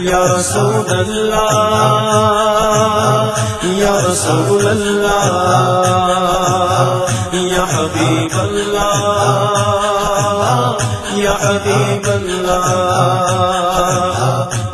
یا رسول اللہ یا رسول اللہ یا حبیب اللہ یا حبیب اللہ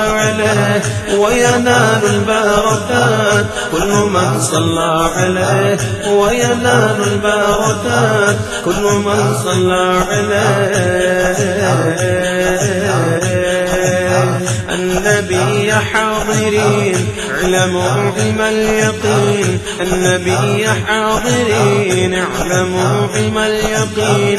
عليه وينال البركات. كل من صلى عليه وينال البركات. كل من صلى عليه. النبي حاضرين، اعلموا علم اليقين. النبي حاضرين، اعلموا علم اليقين.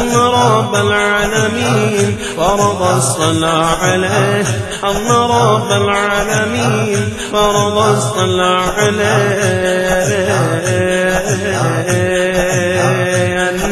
أن رب العالمين فرض الصلاة عليه. أن رب العالمين فرض الصلاة عليه.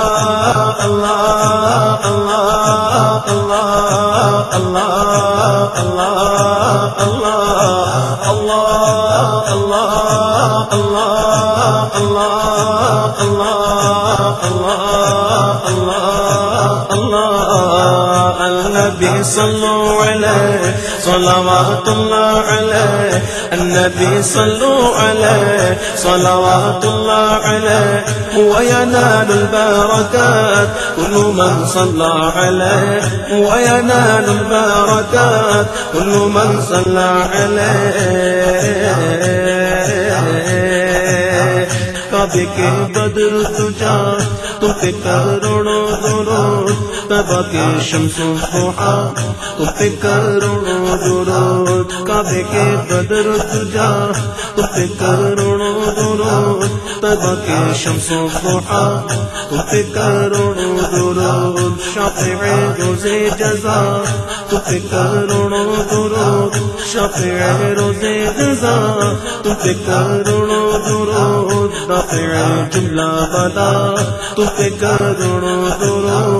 الله الله الله الله الله الله الله الله الله الله الله الله النبي صلوا عليه، صلوات الله عليه، النبي صلوا عليه، صلوات الله عليه. وينال البركات، كل من صلى عليه. وينال البركات، كل من صلى عليه. کعبے کے بدر تجا تم پہ کروڑوں درود تبا کے شمس و خوحا تم پہ کروڑوں درود کعبے کے بدر تجا تم پہ کروڑوں درود تبا کے شمس و خوحا تم پہ کروڑوں درود شافع روزے جزا تم پہ کروڑوں درود شافع روزے جزا تم پہ کروڑوں درود رافع جملہ بدا تو پہ کروڑوں درود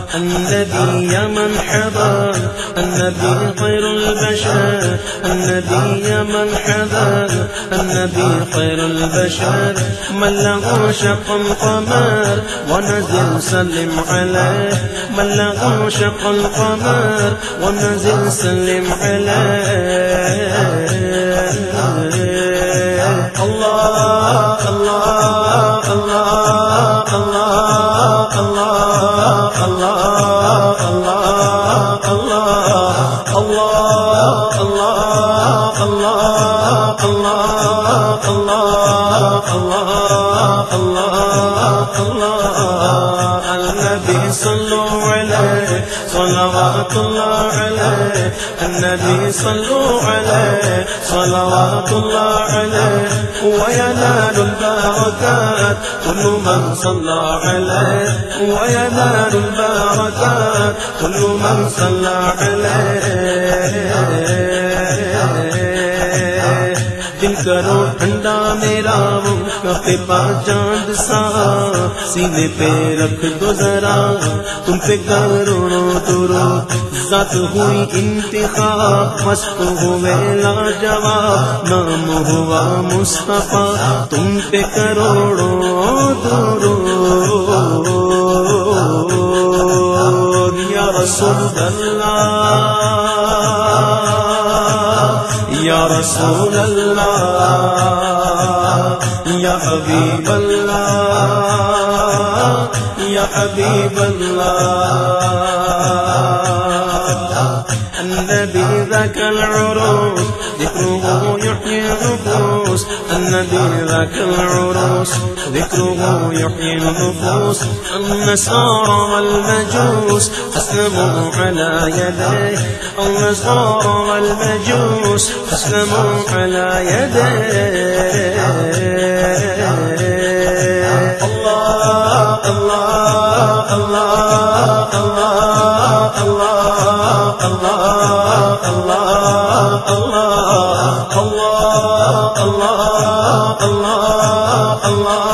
النبي يا من حضر، النبي خير البشر، النبي يا من حضر، النبي خير البشر. من له شق القمر، ونزل سلم عليه. من له شق القمر، ونزل سلم عليه. الله الله الله. النبي صلوا عليه، صلوات الله عليه، وينال البركات. كل من صلى عليه، وينال البركات. كل من صلى عليه. دل کرو ٹھنڈا میرا وہ پا چاند سا، سینے پہ رکھ دو ذرا، تم پہ کروڑوں درو ذات ہوئی انتخاب مست ہوئے لاجواب، نام ہوا مصطفیٰ، تم پہ کروڑوں درو یا رسول اللہ، یا رسول اللہ۔ یا حبیب اللہ یا حبیب اللہ النبي ذاك العروس ذاك العروس ذكره يحيي النفوس النصارى والمجوس أسلموا على يديه النصارى والمجوس أسلموا على يديه الله الله الله الله الله الله الله الله اللہ اللہ اللہ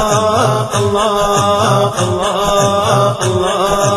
اللہ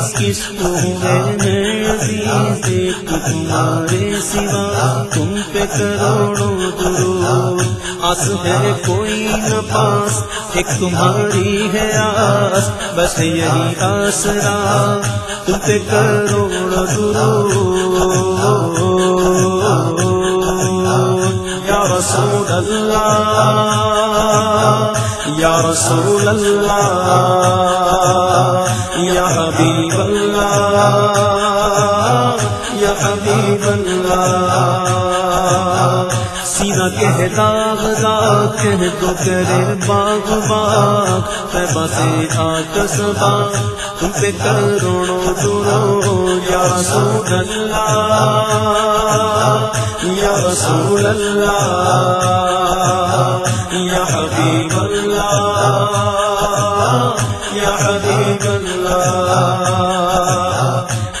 کس کو تمہارے سوا تم پہ کروڑوں آس ہے کوئی نہ پاس، ایک تمہاری ہے آس، بس یہی آسرا، تم پہ کروڑ درو رسول اللہ یا رسول اللہ یا حبیب اللہ یا حبیب اللہ۔ سینا کہ داغ داغ کہہ تو کرے باغ باغ میں سے آکس باغ تم پہ کروڑوں درو یا رسول اللہ، یا رسول اللہ، یا حبیب اللہ۔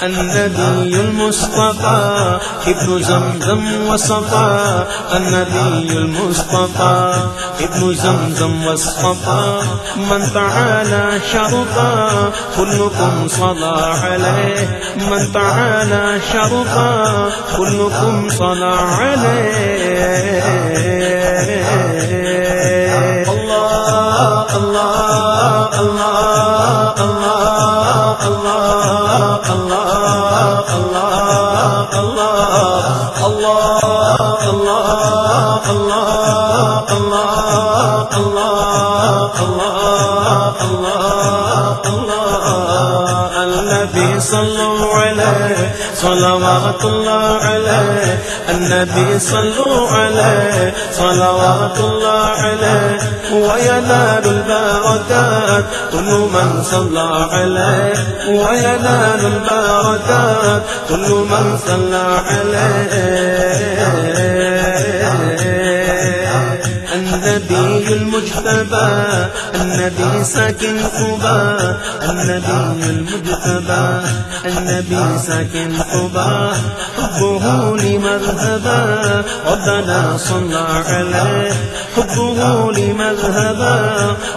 النبي المصطفى، ابن زمزم وصفا النبي المصطفى، ابن زمزم وصفا من تعالى شرفا، كلكم صلى عليه. من تعالى شرفا، كلكم صلى عليه. الله الله الله. صلوات اللہ علیہ، النبی صلو علیہ صلوات اللہ علیہ وينال الباركات كل من صلى علیہ وينال الباركات كل من صلى علیہ۔ النبي المجتبى، النبي ساكن قبا النبي المجتبى، النبي ساكن قبا حبه لمذهبا، ربنا صلى عليه. حبه لمذهبا،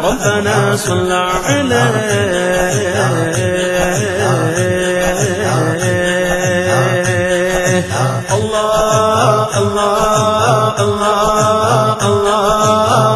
ربنا صلى عليه. الله الله الله الله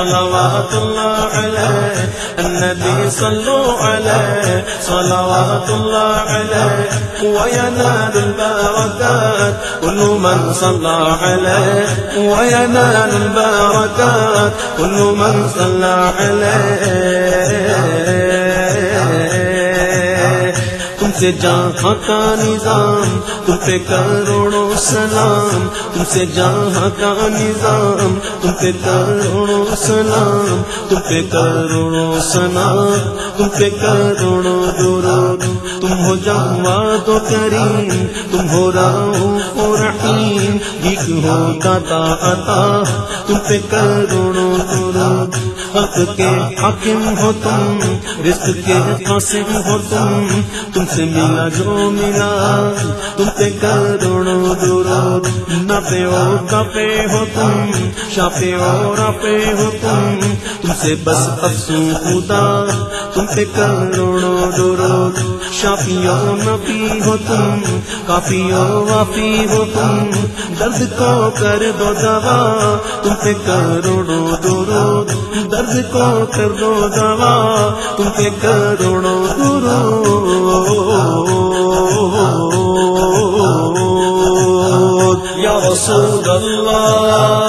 صلوات اللہ علیہ النبي صلوا عليه صلوات الله عليه وينال البركات كل من صلى عليه وينال البركات كل من صلى عليه سے جہاں کا نظام، تم پہ کروڑوں سلام۔ تم سے جہاں کا نظام، تم پہ کروڑوں سلام۔ تم پہ کروڑوں سلام، تم پہ کروڑوں درود۔ تم ہو جہاں تو کریم، تم ہو راؤ رحیم۔ بھیک ہو داتا عطا، تم پہ کروڑوں درود۔ حق کے حاکم ہو تم، رزق کے قاسم ہو تم تم سے ملا جو ملا، تم پہ کروڑوں درود نہ پہ اور پہ ہو تم شاہ پہ اور پہ ہو تم تم سے بس افسو خدا تم پہ کروڑوں درود شافیو نبی ہو تم کافیو وافی ہو تم۔ درد کو کر دو دوا، تم پہ کروڑوں درود درد کو کر دو دوا۔ تم پہ کروڑوں درود یا رسول اللہ۔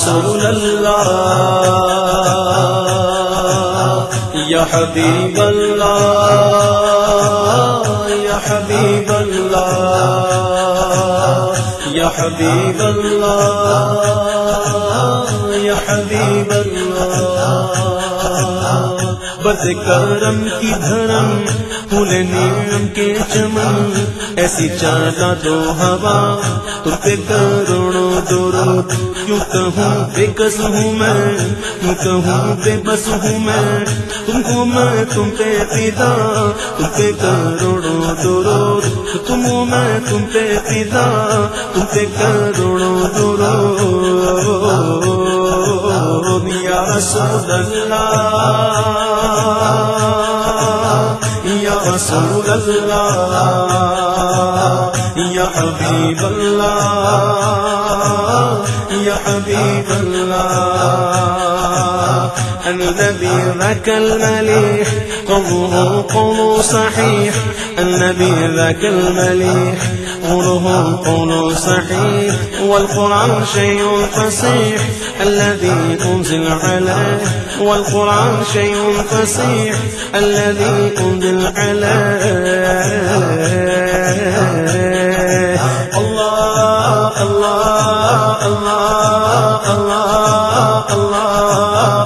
رسول اللہ. یا حبیب اللہ. یا حبیب اللہ. یا حبیب اللہ. بد کرم کی دھرم پھول نیم کے چمن، ایسی چالا دو ہوا تم پہ کروڑوں درود، کیوں کہوں بے کس ہوں میں؟ کیوں کہوں بے بس ہوں میں؟ تم کو میں، تم پہ پیدا تم پہ کروڑوں درود، تم ہوں میں، تم پہ پیدا تم پہ کروڑوں درود۔ یا رسول اللہ۔ رسول اللہ یا حبیب اللہ یا حبیب اللہ۔ النبي ذاك المليح قوله قول صحيح. النبي ذاك المليح قوله قول صحيح. والقرآن شيء فصيح. الذي أنزل عليه. والقرآن شيء فصيح. الذي أنزل عليه. الله الله الله الله الله.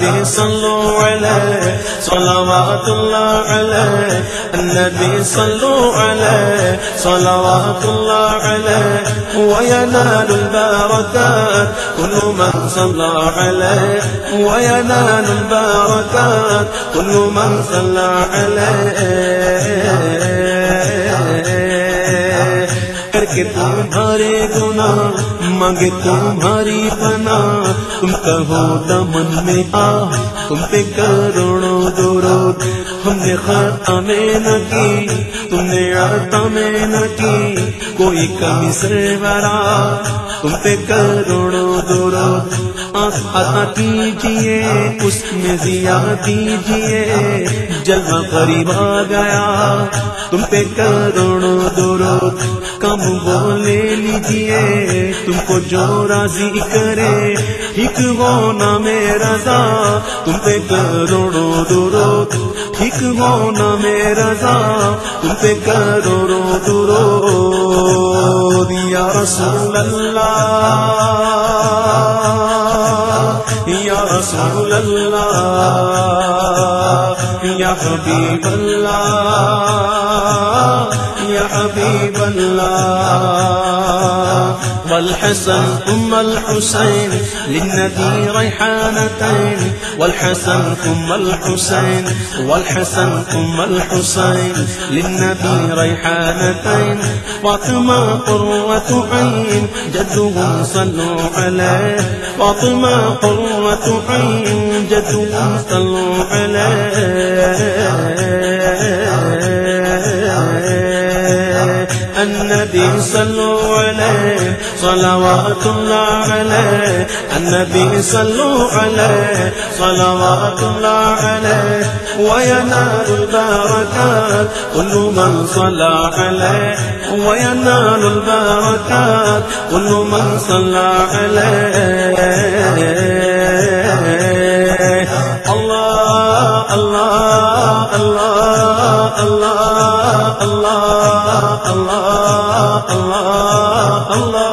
النبي صلوا عليه صلوات الله عليه. النبي صلوا عليه صلوات الله عليه. وينال البركات. كل من صلى عليه. وينال البركات. كل من صلى عليه. کر کے تمہارے گنا مانگے تمہاری پنا تم کہو دمن میں آ، تم پہ کروڑوں درود۔ ہم نے خطا میں نہ کی، تم نے عطا میں نہ کی۔ کوئی کمی سے برا تم پہ کروڑوں درود۔ عطا کیجیے اس میں ضیا دیجیے جلوہ قریب آ گیا، تم پہ کروڑوں درود، کم وہ لے لیجیے تم کو جو راضی کرے، ٹھیک ہو نہ میرا تم پہ کروڑوں درود، ٹھیک ہو نہ میرا تم پہ کروڑوں درود، یا رسول اللہ۔ یا رسول اللہ یا حبیب اللہ یا حبیب اللہ والحسن ثم الحسين للنبي ريحانتين، والحسن ثم الحسين، والحسن ثم الحسين للنبي ريحانتين. فاطمة قرة عين، جدهم صلوا عليه. فاطمة قرة عين، جدهم صلوا عليه. النبي صلوا عليه، صلوات الله عليه. النبي صلوا عليه، صلوات الله عليه. وينال البركات، كل من صلى عليه. وينال البركات، كل من صلى عليه. الله الله الله الله الله. اللہ اللہ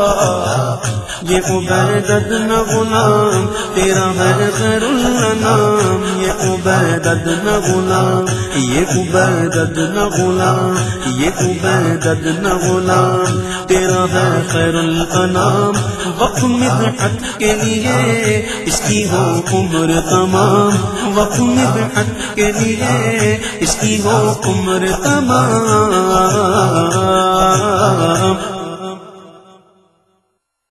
یہ عبیدت نہ غلام، تیرا ہے خیر النام یہ عبیدت نہ غلام، یہ عبیدت نہ غلام، یہ عبیدت نہ غلام، تیرا ہے خیر الانام وقت مدحت کے لیے اس کی ہو عمر تمام، وقت مدحت کے لیے اس کی ہو عمر تمام۔